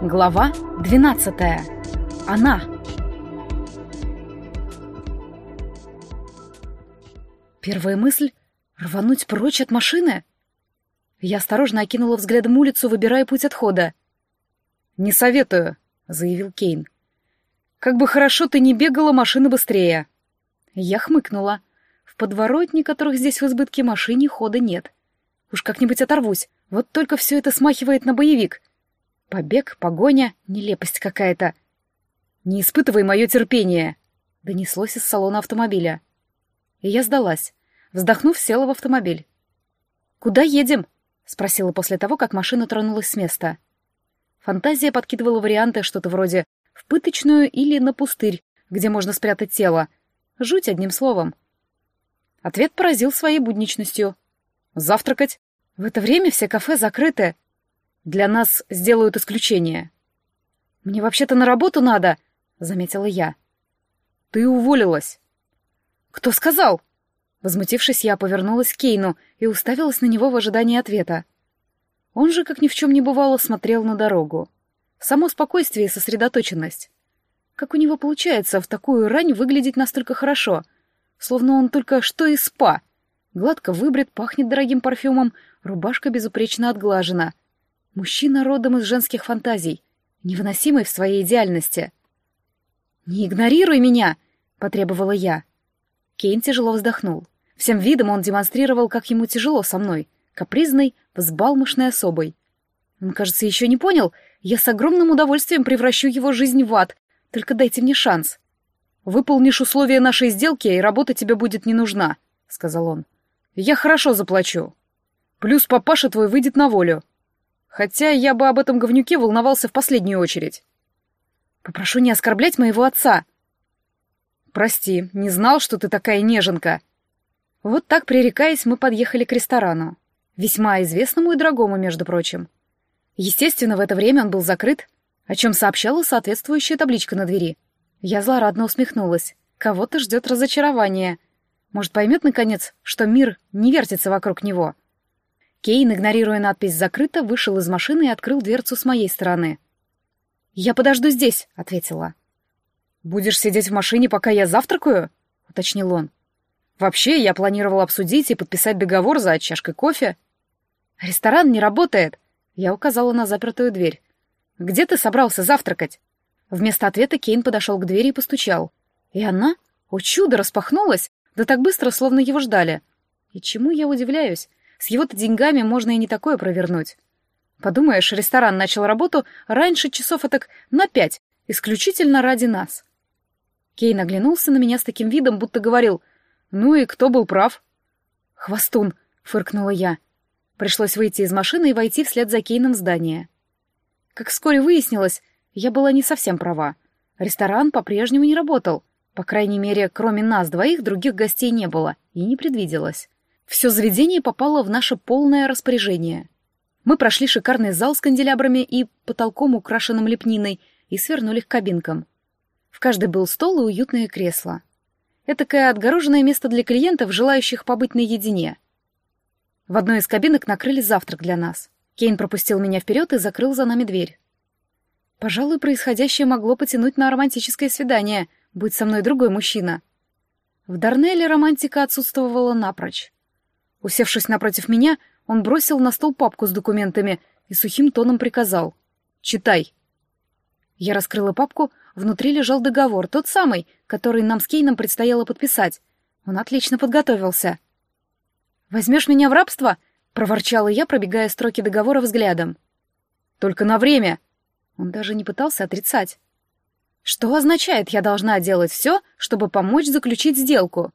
Глава 12. Она. Первая мысль — рвануть прочь от машины? Я осторожно окинула взглядом улицу, выбирая путь отхода. «Не советую», — заявил Кейн. «Как бы хорошо ты не бегала, машина быстрее». Я хмыкнула. В подворотне, которых здесь в избытке машине, хода нет. Уж как-нибудь оторвусь. Вот только все это смахивает на боевик. Побег, погоня, нелепость какая-то. «Не испытывай мое терпение!» — донеслось из салона автомобиля. И я сдалась. Вздохнув, села в автомобиль. «Куда едем?» — спросила после того, как машина тронулась с места. Фантазия подкидывала варианты что-то вроде «в пыточную» или «на пустырь», где можно спрятать тело. Жуть одним словом. Ответ поразил своей будничностью. «Завтракать?» В это время все кафе закрыты. Для нас сделают исключение. Мне вообще-то на работу надо, заметила я. Ты уволилась. Кто сказал? Возмутившись, я повернулась к Кейну и уставилась на него в ожидании ответа. Он же, как ни в чем не бывало, смотрел на дорогу. Само спокойствие и сосредоточенность. Как у него получается в такую рань выглядеть настолько хорошо, словно он только что из спа. Гладко выбрит, пахнет дорогим парфюмом, рубашка безупречно отглажена — Мужчина родом из женских фантазий, невыносимый в своей идеальности. «Не игнорируй меня!» — потребовала я. Кейн тяжело вздохнул. Всем видом он демонстрировал, как ему тяжело со мной, капризной, взбалмошной особой. Он, кажется, еще не понял, я с огромным удовольствием превращу его жизнь в ад, только дайте мне шанс. «Выполнишь условия нашей сделки, и работа тебе будет не нужна», — сказал он. «Я хорошо заплачу. Плюс папаша твой выйдет на волю. Хотя я бы об этом говнюке волновался в последнюю очередь. Попрошу не оскорблять моего отца. Прости, не знал, что ты такая неженка. Вот так, пререкаясь, мы подъехали к ресторану. Весьма известному и дорогому, между прочим. Естественно, в это время он был закрыт, о чем сообщала соответствующая табличка на двери. Я злорадно усмехнулась. Кого-то ждет разочарование. Может, поймет, наконец, что мир не вертится вокруг него. — Кейн, игнорируя надпись «Закрыто», вышел из машины и открыл дверцу с моей стороны. «Я подожду здесь», — ответила. «Будешь сидеть в машине, пока я завтракаю?» — уточнил он. «Вообще, я планировал обсудить и подписать договор за чашкой кофе». «Ресторан не работает», — я указала на запертую дверь. «Где ты собрался завтракать?» Вместо ответа Кейн подошел к двери и постучал. И она, о чудо, распахнулась, да так быстро, словно его ждали. И чему я удивляюсь? С его-то деньгами можно и не такое провернуть. Подумаешь, ресторан начал работу раньше часов так на пять, исключительно ради нас. Кейн оглянулся на меня с таким видом, будто говорил, «Ну и кто был прав?» «Хвостун», — фыркнула я. Пришлось выйти из машины и войти вслед за Кейном в здание. Как вскоре выяснилось, я была не совсем права. Ресторан по-прежнему не работал. По крайней мере, кроме нас двоих, других гостей не было и не предвиделось. Все заведение попало в наше полное распоряжение. Мы прошли шикарный зал с канделябрами и потолком, украшенным лепниной, и свернули к кабинкам. В каждой был стол и уютное кресло. Этакое отгороженное место для клиентов, желающих побыть наедине. В одной из кабинок накрыли завтрак для нас. Кейн пропустил меня вперед и закрыл за нами дверь. Пожалуй, происходящее могло потянуть на романтическое свидание, будь со мной другой мужчина. В Дарнелле романтика отсутствовала напрочь. Усевшись напротив меня, он бросил на стол папку с документами и сухим тоном приказал. «Читай». Я раскрыла папку, внутри лежал договор, тот самый, который нам с Кейном предстояло подписать. Он отлично подготовился. «Возьмешь меня в рабство?» — проворчала я, пробегая строки договора взглядом. «Только на время!» Он даже не пытался отрицать. «Что означает, я должна делать все, чтобы помочь заключить сделку?»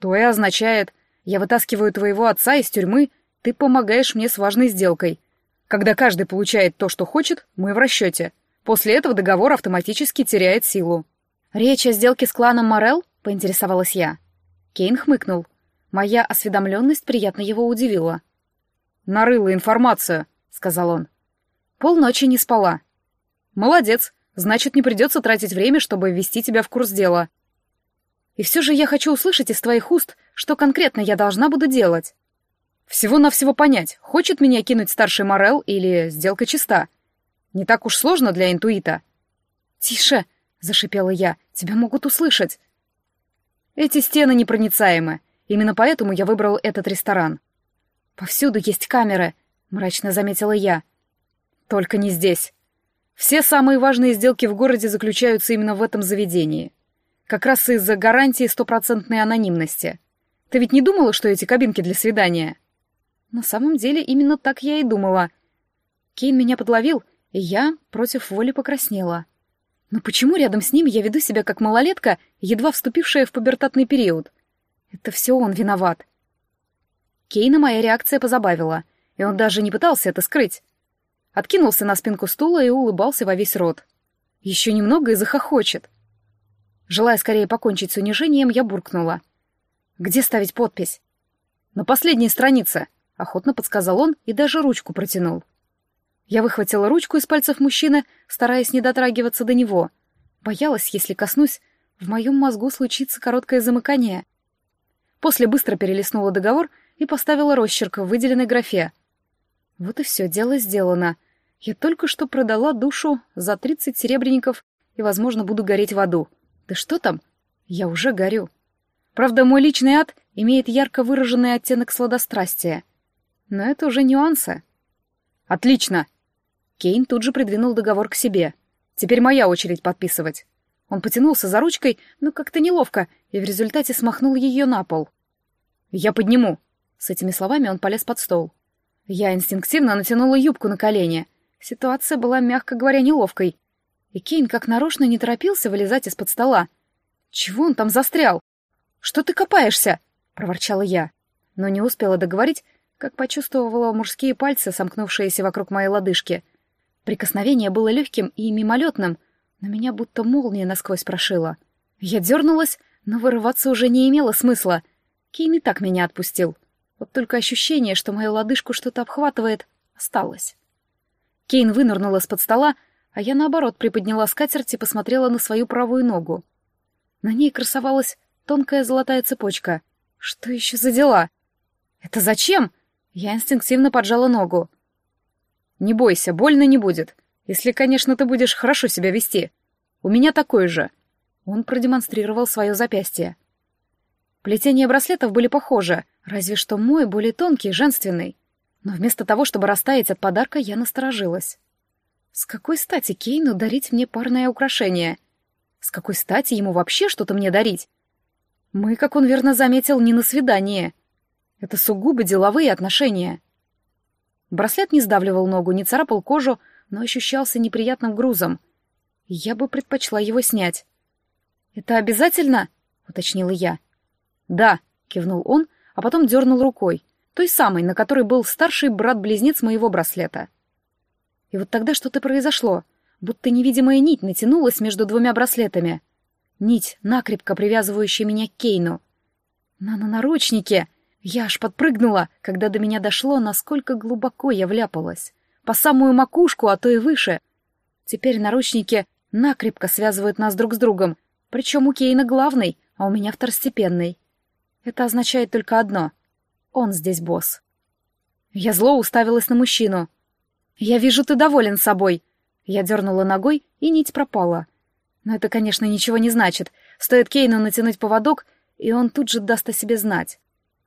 «То и означает, я вытаскиваю твоего отца из тюрьмы, ты помогаешь мне с важной сделкой. Когда каждый получает то, что хочет, мы в расчете. После этого договор автоматически теряет силу. «Речь о сделке с кланом Морел?» — поинтересовалась я. Кейн хмыкнул. Моя осведомленность приятно его удивила. «Нарыла информацию», — сказал он. «Полночи не спала». «Молодец. Значит, не придется тратить время, чтобы ввести тебя в курс дела. И все же я хочу услышать из твоих уст, что конкретно я должна буду делать. Всего-навсего понять, хочет меня кинуть старший Морел или сделка чиста. Не так уж сложно для интуита. «Тише!» — зашипела я. «Тебя могут услышать!» «Эти стены непроницаемы. Именно поэтому я выбрал этот ресторан». «Повсюду есть камеры», — мрачно заметила я. «Только не здесь. Все самые важные сделки в городе заключаются именно в этом заведении. Как раз из-за гарантии стопроцентной анонимности. Ты ведь не думала, что эти кабинки для свидания?» На самом деле именно так я и думала. Кейн меня подловил, и я против воли покраснела. Но почему рядом с ним я веду себя как малолетка, едва вступившая в пубертатный период? Это все он виноват. Кейна моя реакция позабавила, и он даже не пытался это скрыть. Откинулся на спинку стула и улыбался во весь рот. Еще немного и захохочет. Желая скорее покончить с унижением, я буркнула. «Где ставить подпись?» «На последней странице», — охотно подсказал он и даже ручку протянул. Я выхватила ручку из пальцев мужчины, стараясь не дотрагиваться до него. Боялась, если коснусь, в моем мозгу случится короткое замыкание. После быстро перелистнула договор и поставила росчерк в выделенной графе. Вот и все, дело сделано. Я только что продала душу за тридцать серебряников и, возможно, буду гореть в аду. Да что там? Я уже горю. Правда, мой личный ад имеет ярко выраженный оттенок сладострастия — но это уже нюансы. «Отлично!» Кейн тут же придвинул договор к себе. «Теперь моя очередь подписывать». Он потянулся за ручкой, но как-то неловко, и в результате смахнул ее на пол. «Я подниму!» С этими словами он полез под стол. Я инстинктивно натянула юбку на колени. Ситуация была, мягко говоря, неловкой. И Кейн как нарочно не торопился вылезать из-под стола. «Чего он там застрял?» «Что ты копаешься?» — проворчала я. Но не успела договорить, как почувствовала мужские пальцы, сомкнувшиеся вокруг моей лодыжки. Прикосновение было легким и мимолетным, но меня будто молния насквозь прошила. Я дернулась, но вырываться уже не имело смысла. Кейн и так меня отпустил. Вот только ощущение, что мою лодыжку что-то обхватывает, осталось. Кейн вынырнул из-под стола, а я, наоборот, приподняла скатерть и посмотрела на свою правую ногу. На ней красовалась тонкая золотая цепочка. Что еще за дела? «Это зачем?» Я инстинктивно поджала ногу. «Не бойся, больно не будет. Если, конечно, ты будешь хорошо себя вести. У меня такой же». Он продемонстрировал свое запястье. Плетения браслетов были похожи, разве что мой более тонкий, женственный. Но вместо того, чтобы растаять от подарка, я насторожилась. С какой стати Кейну дарить мне парное украшение? С какой стати ему вообще что-то мне дарить? Мы, как он верно заметил, не на свидание — это сугубо деловые отношения. Браслет не сдавливал ногу, не царапал кожу, но ощущался неприятным грузом. Я бы предпочла его снять. «Это обязательно?» — уточнила я. «Да», — кивнул он, а потом дернул рукой, той самой, на которой был старший брат-близнец моего браслета. И вот тогда что-то произошло, будто невидимая нить натянулась между двумя браслетами. Нить, накрепко привязывающая меня к Кейну. На наноручнике! Я аж подпрыгнула, когда до меня дошло, насколько глубоко я вляпалась. По самую макушку, а то и выше. Теперь наручники накрепко связывают нас друг с другом, причем у Кейна главный, а у меня второстепенный. Это означает только одно — он здесь босс. Я зло уставилась на мужчину. «Я вижу, ты доволен собой». Я дернула ногой, и нить пропала. Но это, конечно, ничего не значит. Стоит Кейну натянуть поводок, и он тут же даст о себе знать.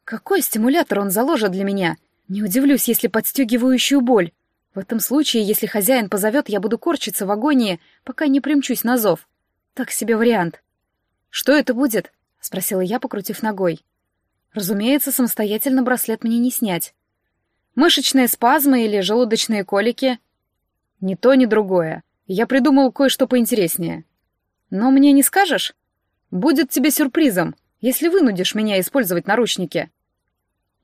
Какой стимулятор он заложит для меня? Не удивлюсь, если подстегивающую боль. В этом случае, если хозяин позовет, я буду корчиться в агонии, пока не примчусь на зов. Так себе вариант. «Что это будет?» — спросила я, покрутив ногой. Разумеется, самостоятельно браслет мне не снять. Мышечные спазмы или желудочные колики? Ни то, ни другое. Я придумал кое-что поинтереснее. Но мне не скажешь? Будет тебе сюрпризом, если вынудишь меня использовать наручники.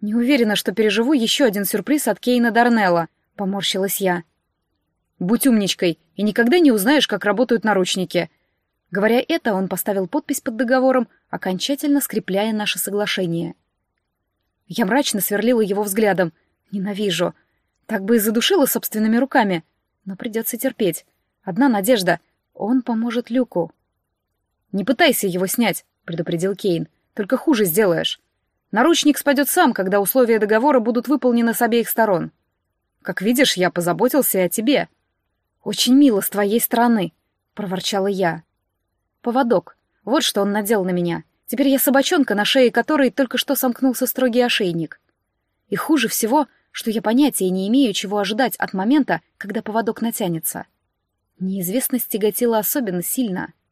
«Не уверена, что переживу еще один сюрприз от Кейна Дарнелла», — поморщилась я. «Будь умничкой, и никогда не узнаешь, как работают наручники». Говоря это, он поставил подпись под договором, окончательно скрепляя наше соглашение. Я мрачно сверлила его взглядом. Ненавижу. Так бы и задушила собственными руками. Но придется терпеть. Одна надежда. Он поможет Люку. «Не пытайся его снять», — предупредил Кейн. «Только хуже сделаешь. Наручник спадет сам, когда условия договора будут выполнены с обеих сторон. Как видишь, я позаботился и о тебе. «Очень мило с твоей стороны», — проворчала я. «Поводок. Вот что он надел на меня. Теперь я собачонка, на шее которой только что сомкнулся строгий ошейник. И хуже всего, что я понятия не имею, чего ожидать от момента, когда поводок натянется. Неизвестность тяготила особенно сильно —